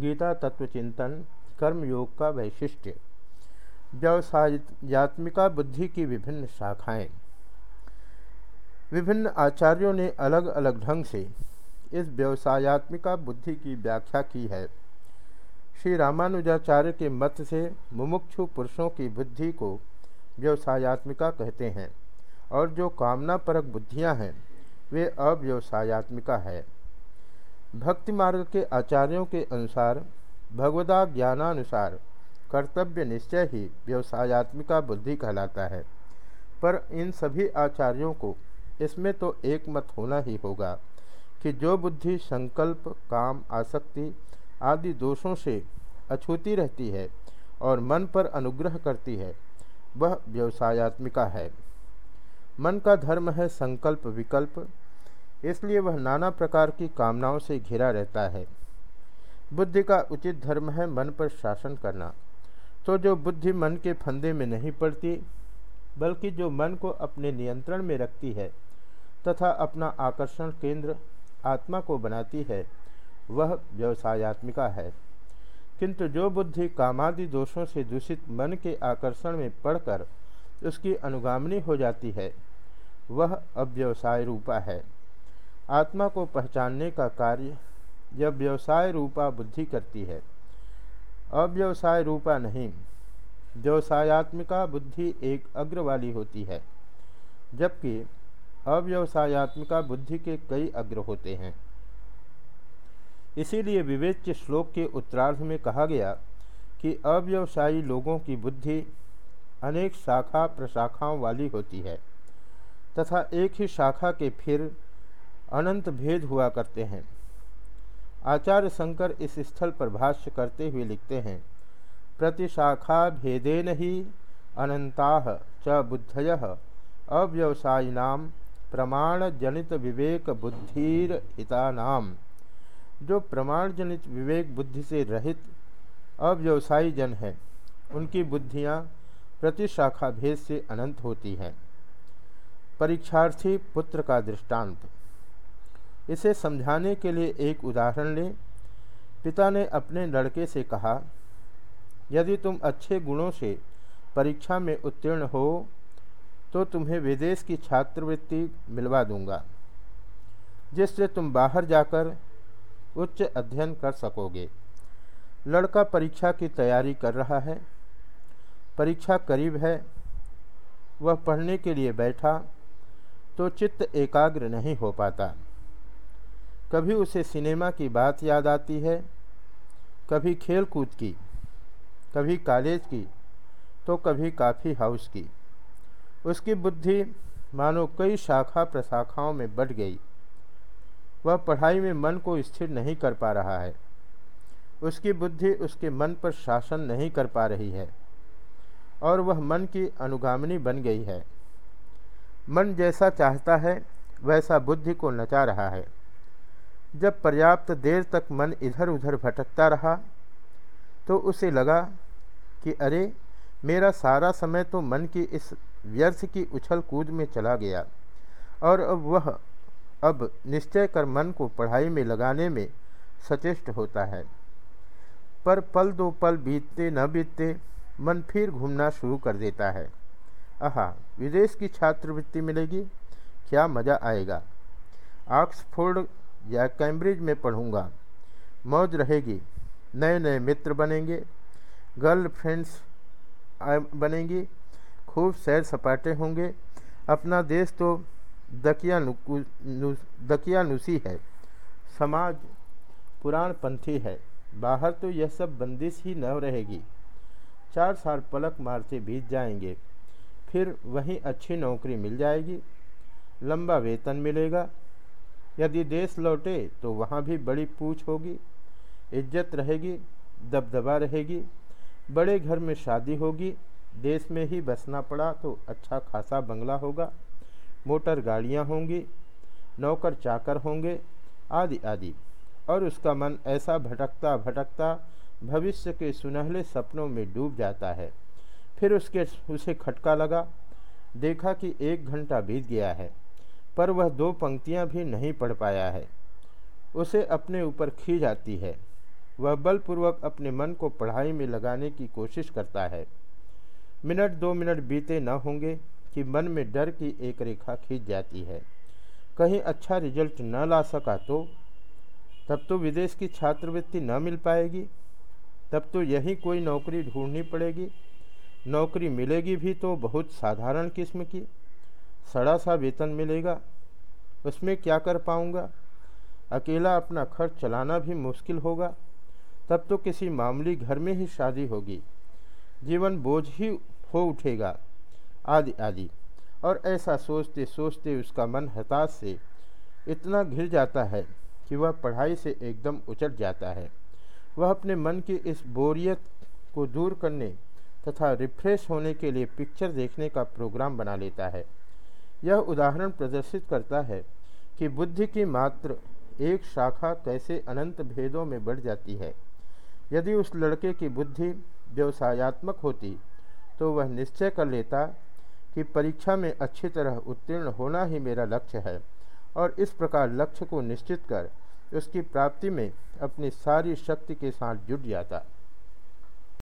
गीता तत्वचिंतन कर्मयोग का वैशिष्ट्य व्यवसायत्मिका बुद्धि की विभिन्न शाखाएँ। विभिन्न आचार्यों ने अलग अलग ढंग से इस व्यवसायत्मिका बुद्धि की व्याख्या की है। श्री रामानुजाचार्य के मत से मुमुक्षु पुरुषों की बुद्धि को व्यवसायत्मिका कहते हैं, और जो कामना परक बुद्धियाँ हैं, वे अव्यवसायत्मिका है। भक्ति मार्ग के आचार्यों के अनुसार भगवदा ज्ञानानुसार कर्तव्य निश्चय ही व्यवसायत्मिका बुद्धि कहलाता है। पर इन सभी आचार्यों को इसमें तो एक मत होना ही होगा कि जो बुद्धि संकल्प, काम, आसक्ति आदि दोषों से अछूती रहती है और मन पर अनुग्रह करती है, वह व्यवसायत्मिका है। मन का धर्म है संकल्प विकल्प इसलिए वह नाना प्रकार की कामनाओं से घिरा रहता है। बुद्धि का उचित धर्म है मन पर शासन करना। तो जो बुद्धि मन के फंदे में नहीं पड़ती, बल्कि जो मन को अपने नियंत्रण में रखती है तथा अपना आकर्षण केंद्र आत्मा को बनाती है, वह व्यवसायत्मिका है। किंतु जो बुद्धि कामादि दोषों से दूषित मन के आकर्षण में पड़कर उसकी अनुगामनी हो जाती है, वह अव्यवसाय रूपा है। आत्मा को पहचानने का कार्य यह व्यवसाय रूपा बुद्धि करती है। अव्यवसाय रूपा नहीं, व्यवसायत्मिका बुद्धि एक अग्र वाली होती है, जबकि अव्यवसायत्मिका बुद्धि के कई अग्र होते हैं। इसीलिए विवेच्य श्लोक के उत्तरार्ध में कहा गया कि अव्यवसायी लोगों की बुद्धि अनेक शाखा प्रशाखाओं वाली होती है, तथा एक ही शाखा के फिर अनंत भेद हुआ करते हैं। आचार्य शंकर इस स्थल पर भाष्य करते हुए लिखते हैं, प्रतिशाखा भेदेन ही अनंता च बुद्धय अव्यवसायिनाम प्रमाण जनित विवेक बुद्धिर हितानाम जो प्रमाण जनित विवेक बुद्धि से रहित अव्यवसायी जन है, उनकी बुद्धियाँ प्रतिशाखा भेद से अनंत होती हैं। परीक्षार्थी पुत्र का दृष्टांत। इसे समझाने के लिए एक उदाहरण लें। पिता ने अपने लड़के से कहा, यदि तुम अच्छे गुणों से परीक्षा में उत्तीर्ण हो तो तुम्हें विदेश की छात्रवृत्ति मिलवा दूँगा, जिससे तुम बाहर जाकर उच्च अध्ययन कर सकोगे। लड़का परीक्षा की तैयारी कर रहा है। परीक्षा करीब है। वह पढ़ने के लिए बैठा तो चित्त एकाग्र नहीं हो पाता। कभी उसे सिनेमा की बात याद आती है, कभी खेल कूद की, कभी कॉलेज की तो कभी काफ़ी हाउस की। उसकी बुद्धि मानो कई शाखा प्रशाखाओं में बढ़ गई। वह पढ़ाई में मन को स्थिर नहीं कर पा रहा है। उसकी बुद्धि उसके मन पर शासन नहीं कर पा रही है और वह मन की अनुगामनी बन गई है। मन जैसा चाहता है, वैसा बुद्धि को नचा रहा है। जब पर्याप्त देर तक मन इधर उधर भटकता रहा तो उसे लगा कि अरे, मेरा सारा समय तो मन की इस व्यर्थ की उछल कूद में चला गया। और अब वह, अब निश्चय कर मन को पढ़ाई में लगाने में सचेष्ट होता है। पर पल दो पल बीतते न बीतते, मन फिर घूमना शुरू कर देता है। आहा, विदेश की छात्रवृत्ति मिलेगी? क्या मज़ा आएगा? ऑक्सफोर्ड या कैम्ब्रिज में पढ़ूँगा। मौज रहेगी। नए नए मित्र बनेंगे। गर्ल फ्रेंड्स बनेंगी। खूब सैर सपाटे होंगे। अपना देश तो दकिया दकियानुसी है। समाज पुराण पंथी है। बाहर तो यह सब बंदिश ही न रहेगी। चार साल पलक मारते बीत जाएँगे। फिर वहीं अच्छी नौकरी मिल जाएगी। लंबा वेतन मिलेगा। यदि देश लौटे तो वहाँ भी बड़ी पूछ होगी, इज़्ज़त रहेगी, दबदबा रहेगी, बड़े घर में शादी होगी, देश में ही बसना पड़ा तो अच्छा खासा बंगला होगा, मोटर गाड़ियाँ होंगी, नौकर चाकर होंगे, आदि आदि। और उसका मन ऐसा भटकता भटकता भविष्य के सुनहले सपनों में डूब जाता है। फिर उसके, उसे खटका लगा, देखा कि एक घंटा बीत गया है। पर वह दो पंक्तियाँ भी नहीं पढ़ पाया है। उसे अपने ऊपर खींच आती है। वह बलपूर्वक अपने मन को पढ़ाई में लगाने की कोशिश करता है। मिनट दो मिनट बीते न होंगे कि मन में डर की एक रेखा खींच जाती है। कहीं अच्छा रिज़ल्ट न ला सका तो तब तो विदेश की छात्रवृत्ति न मिल पाएगी। तब तो यही कोई नौकरी ढूंढनी पड़ेगी। नौकरी मिलेगी भी तो बहुत साधारण किस्म की। सड़ा सा वेतन मिलेगा, उसमें क्या कर पाऊँगा? अकेला अपना खर्च चलाना भी मुश्किल होगा। तब तो किसी मामूली घर में ही शादी होगी। जीवन बोझ ही हो उठेगा। आदि आदि। और ऐसा सोचते सोचते उसका मन हताश से इतना घिर जाता है कि वह पढ़ाई से एकदम उचट जाता है। वह अपने मन की इस बोरियत को दूर करने तथा रिफ्रेश होने के लिए पिक्चर देखने का प्रोग्राम बना लेता है। यह उदाहरण प्रदर्शित करता है कि बुद्धि की मात्र एक शाखा कैसे अनंत भेदों में बढ़ जाती है। यदि उस लड़के की बुद्धि व्यवसायत्मक होती तो वह निश्चय कर लेता कि परीक्षा में अच्छी तरह उत्तीर्ण होना ही मेरा लक्ष्य है और इस प्रकार लक्ष्य को निश्चित कर उसकी प्राप्ति में अपनी सारी शक्ति के साथ जुट जाता।